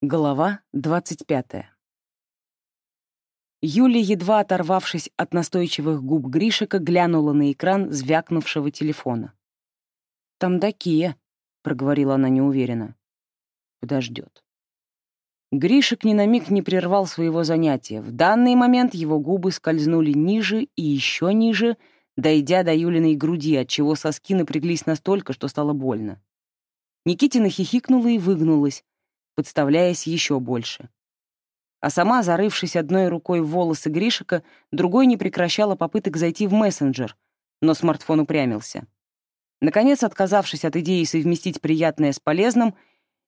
Глава двадцать пятая. Юля, едва оторвавшись от настойчивых губ Гришика, глянула на экран звякнувшего телефона. «Там Дакия», — проговорила она неуверенно. «Подождет». Гришек ни на миг не прервал своего занятия. В данный момент его губы скользнули ниже и еще ниже, дойдя до Юлиной груди, отчего соски напряглись настолько, что стало больно. Никитина хихикнула и выгнулась, подставляясь еще больше. А сама, зарывшись одной рукой в волосы Гришика, другой не прекращала попыток зайти в мессенджер, но смартфон упрямился. Наконец, отказавшись от идеи совместить приятное с полезным,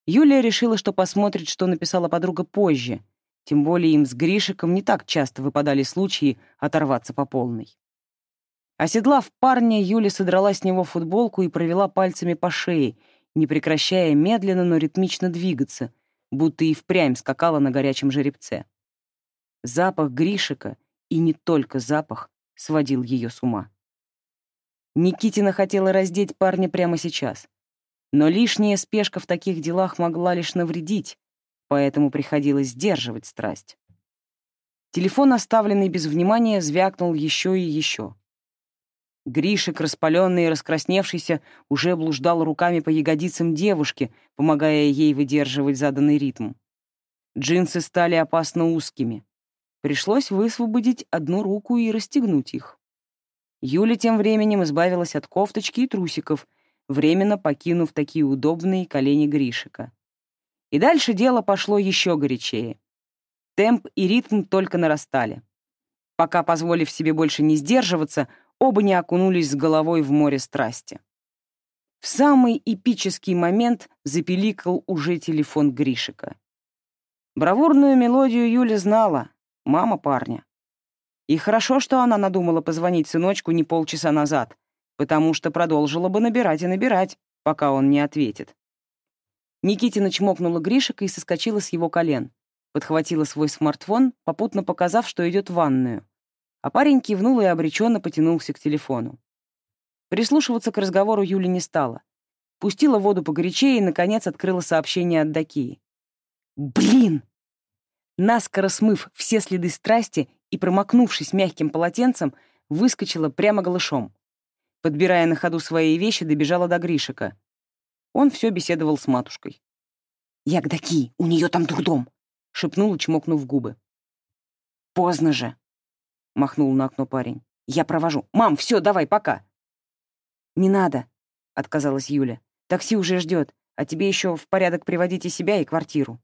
Юлия решила, что посмотрит, что написала подруга позже, тем более им с Гришиком не так часто выпадали случаи оторваться по полной. Оседлав парня, Юля содрала с него футболку и провела пальцами по шее, не прекращая медленно, но ритмично двигаться, будто и впрямь скакала на горячем жеребце. Запах Гришика, и не только запах, сводил ее с ума. Никитина хотела раздеть парня прямо сейчас. Но лишняя спешка в таких делах могла лишь навредить, поэтому приходилось сдерживать страсть. Телефон, оставленный без внимания, звякнул еще и еще. Гришек, распаленный и раскрасневшийся, уже блуждал руками по ягодицам девушки, помогая ей выдерживать заданный ритм. Джинсы стали опасно узкими. Пришлось высвободить одну руку и расстегнуть их. Юля тем временем избавилась от кофточки и трусиков, временно покинув такие удобные колени Гришика. И дальше дело пошло еще горячее. Темп и ритм только нарастали. Пока, позволив себе больше не сдерживаться, оба не окунулись с головой в море страсти. В самый эпический момент запеликал уже телефон Гришика. Бравурную мелодию Юля знала, мама парня. И хорошо, что она надумала позвонить сыночку не полчаса назад, потому что продолжила бы набирать и набирать, пока он не ответит. Никитина чмокнула Гришика и соскочила с его колен, подхватила свой смартфон, попутно показав, что идет в ванную. А парень кивнул и обреченно потянулся к телефону. Прислушиваться к разговору Юли не стала. Пустила воду погорячее и, наконец, открыла сообщение от Дакии. «Блин!» Наскоро смыв все следы страсти и промокнувшись мягким полотенцем, выскочила прямо голышом. Подбирая на ходу свои вещи, добежала до Гришика. Он все беседовал с матушкой. «Я к Даки, у нее там дурдом!» — шепнул, чмокнув губы. «Поздно же!» — махнул на окно парень. «Я провожу. Мам, все, давай, пока!» «Не надо», — отказалась Юля. «Такси уже ждет, а тебе еще в порядок приводить и себя, и квартиру».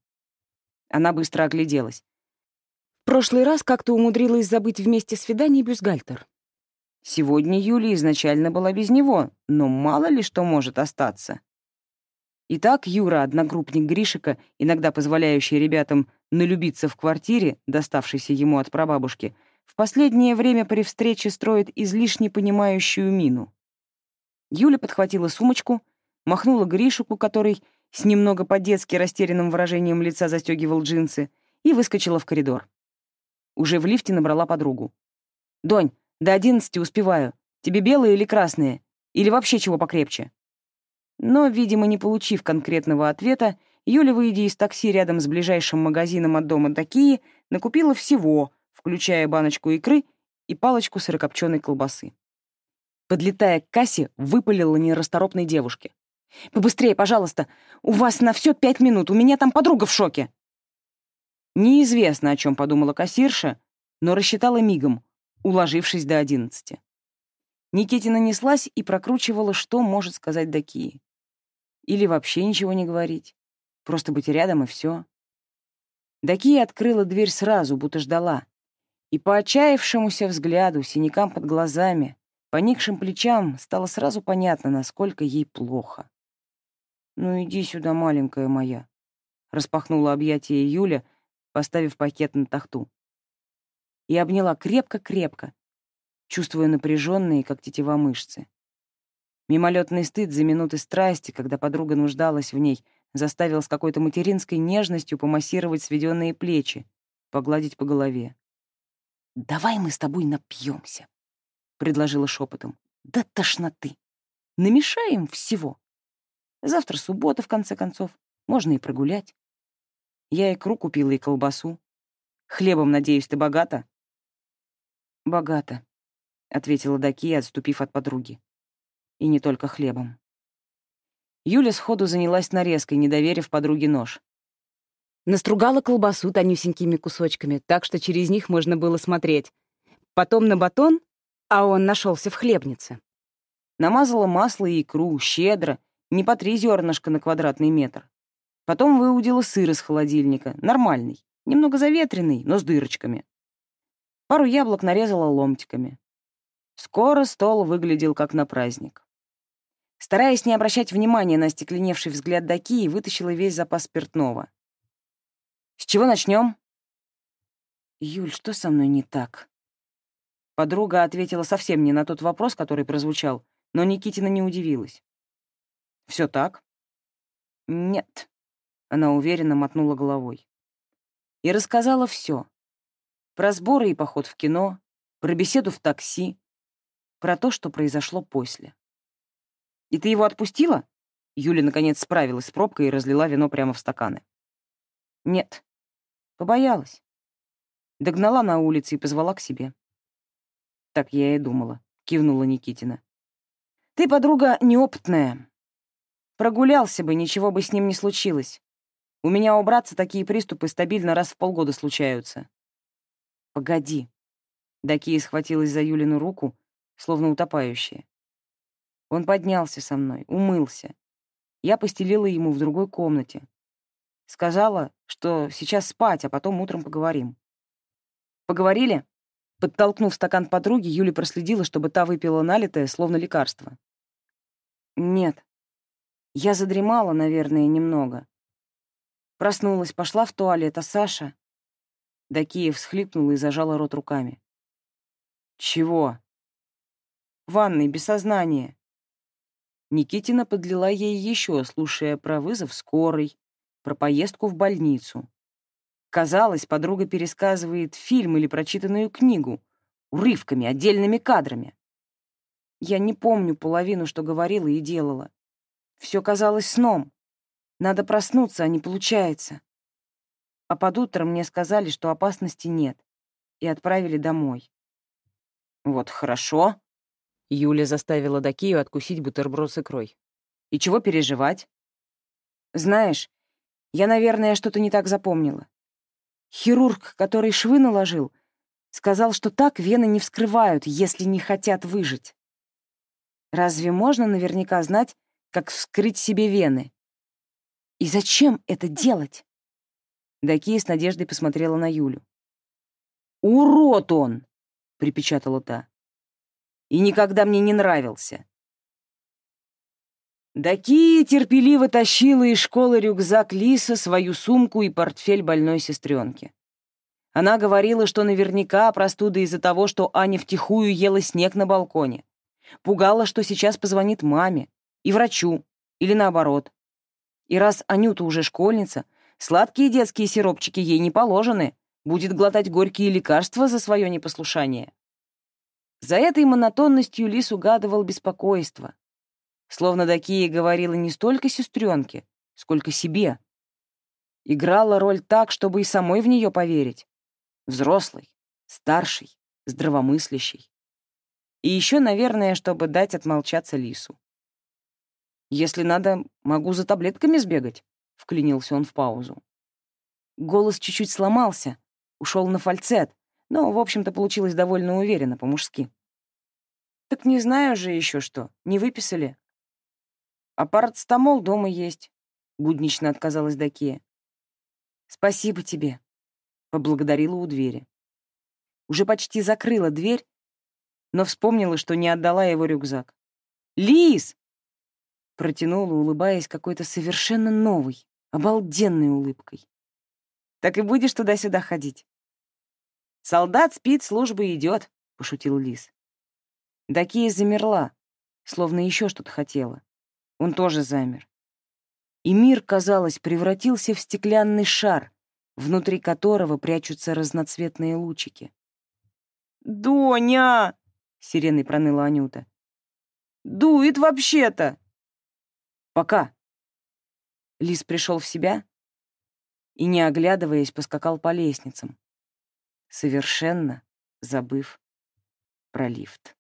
Она быстро огляделась. В прошлый раз как-то умудрилась забыть вместе свидание бюстгальтер. Сегодня Юля изначально была без него, но мало ли что может остаться. Итак, Юра, одногруппник Гришика, иногда позволяющий ребятам налюбиться в квартире, доставшейся ему от прабабушки, в последнее время при встрече строит излишне понимающую мину. Юля подхватила сумочку, махнула Гришику, который с немного по-детски растерянным выражением лица застегивал джинсы, и выскочила в коридор. Уже в лифте набрала подругу. «Донь, до одиннадцати успеваю. Тебе белые или красные? Или вообще чего покрепче?» Но, видимо, не получив конкретного ответа, Юля, выйдя из такси рядом с ближайшим магазином от дома такие, накупила всего, включая баночку икры и палочку сырокопченой колбасы. Подлетая к кассе, выпалила нерасторопной девушке. «Побыстрее, пожалуйста! У вас на все пять минут, у меня там подруга в шоке!» Неизвестно, о чем подумала кассирша, но рассчитала мигом, уложившись до одиннадцати. Никитина неслась и прокручивала, что может сказать Дакии. Или вообще ничего не говорить. Просто быть рядом и все. Дакия открыла дверь сразу, будто ждала. И по отчаявшемуся взгляду, синякам под глазами, поникшим плечам стало сразу понятно, насколько ей плохо. «Ну иди сюда, маленькая моя», — распахнула объятие Юля, поставив пакет на тахту. И обняла крепко-крепко, чувствуя напряженные, как тетива мышцы. Мимолетный стыд за минуты страсти, когда подруга нуждалась в ней, заставил с какой-то материнской нежностью помассировать сведенные плечи, погладить по голове. «Давай мы с тобой напьемся», — предложила шепотом. «Да тошноты! Намешаем всего. Завтра суббота, в конце концов. Можно и прогулять». Я икру купила и колбасу. Хлебом, надеюсь, ты богата?» «Богата», — ответила Дакия, отступив от подруги. «И не только хлебом». Юля сходу занялась нарезкой, не доверив подруге нож. Настругала колбасу тонюсенькими кусочками, так что через них можно было смотреть. Потом на батон, а он нашелся в хлебнице. Намазала масло и икру, щедро, не по три зернышка на квадратный метр. Потом выудила сыр из холодильника, нормальный, немного заветренный, но с дырочками. Пару яблок нарезала ломтиками. Скоро стол выглядел как на праздник. Стараясь не обращать внимания на остекленевший взгляд Даки, вытащила весь запас спиртного. «С чего начнем? «Юль, что со мной не так?» Подруга ответила совсем не на тот вопрос, который прозвучал, но Никитина не удивилась. Все так?» «Нет», — она уверенно мотнула головой. И рассказала все: Про сборы и поход в кино, про беседу в такси, про то, что произошло после. «И ты его отпустила?» Юля, наконец, справилась с пробкой и разлила вино прямо в стаканы. «Нет. Побоялась. Догнала на улице и позвала к себе». «Так я и думала», — кивнула Никитина. «Ты, подруга, неопытная. Прогулялся бы, ничего бы с ним не случилось. У меня у братца такие приступы стабильно раз в полгода случаются». «Погоди». Дакия схватилась за Юлину руку, словно утопающая. Он поднялся со мной, умылся. Я постелила ему в другой комнате. Сказала, что сейчас спать, а потом утром поговорим. «Поговорили?» Подтолкнув стакан подруги, Юля проследила, чтобы та выпила налитое, словно лекарство. «Нет. Я задремала, наверное, немного. Проснулась, пошла в туалет, а Саша...» Дакия всхлипнула и зажала рот руками. «Чего?» «В ванной, без сознания. Никитина подлила ей еще, слушая про вызов скорой, про поездку в больницу. Казалось, подруга пересказывает фильм или прочитанную книгу, урывками, отдельными кадрами. Я не помню половину, что говорила и делала. Все казалось сном. Надо проснуться, а не получается. А под утром мне сказали, что опасности нет, и отправили домой. «Вот хорошо», Юля заставила Дакию откусить бутерброд с икрой. «И чего переживать?» «Знаешь, я, наверное, что-то не так запомнила. Хирург, который швы наложил, сказал, что так вены не вскрывают, если не хотят выжить. Разве можно наверняка знать, как вскрыть себе вены? И зачем это делать?» Дакия с надеждой посмотрела на Юлю. «Урод он!» — припечатала та и никогда мне не нравился. Дакия терпеливо тащила из школы рюкзак Лиса, свою сумку и портфель больной сестренки. Она говорила, что наверняка простуда из-за того, что Аня втихую ела снег на балконе. Пугала, что сейчас позвонит маме и врачу, или наоборот. И раз Анюта уже школьница, сладкие детские сиропчики ей не положены, будет глотать горькие лекарства за свое непослушание. За этой монотонностью Лис угадывал беспокойство. Словно Дакия говорила не столько сестренке, сколько себе. Играла роль так, чтобы и самой в нее поверить. Взрослый, старший, здравомыслящий. И еще, наверное, чтобы дать отмолчаться Лису. «Если надо, могу за таблетками сбегать», — вклинился он в паузу. Голос чуть-чуть сломался, ушел на фальцет, но, в общем-то, получилось довольно уверенно, по-мужски. «Так не знаю же еще что, не выписали». «А парацетамол дома есть», — буднично отказалась Дакия. «Спасибо тебе», — поблагодарила у двери. Уже почти закрыла дверь, но вспомнила, что не отдала его рюкзак. «Лис!» Протянула, улыбаясь какой-то совершенно новой, обалденной улыбкой. «Так и будешь туда-сюда ходить?» «Солдат спит, служба идет», — пошутил Лис. Дакия замерла, словно еще что-то хотела. Он тоже замер. И мир, казалось, превратился в стеклянный шар, внутри которого прячутся разноцветные лучики. «Доня!» — сиреной проныла Анюта. «Дует вообще-то!» «Пока!» Лис пришел в себя, и, не оглядываясь, поскакал по лестницам, совершенно забыв про лифт.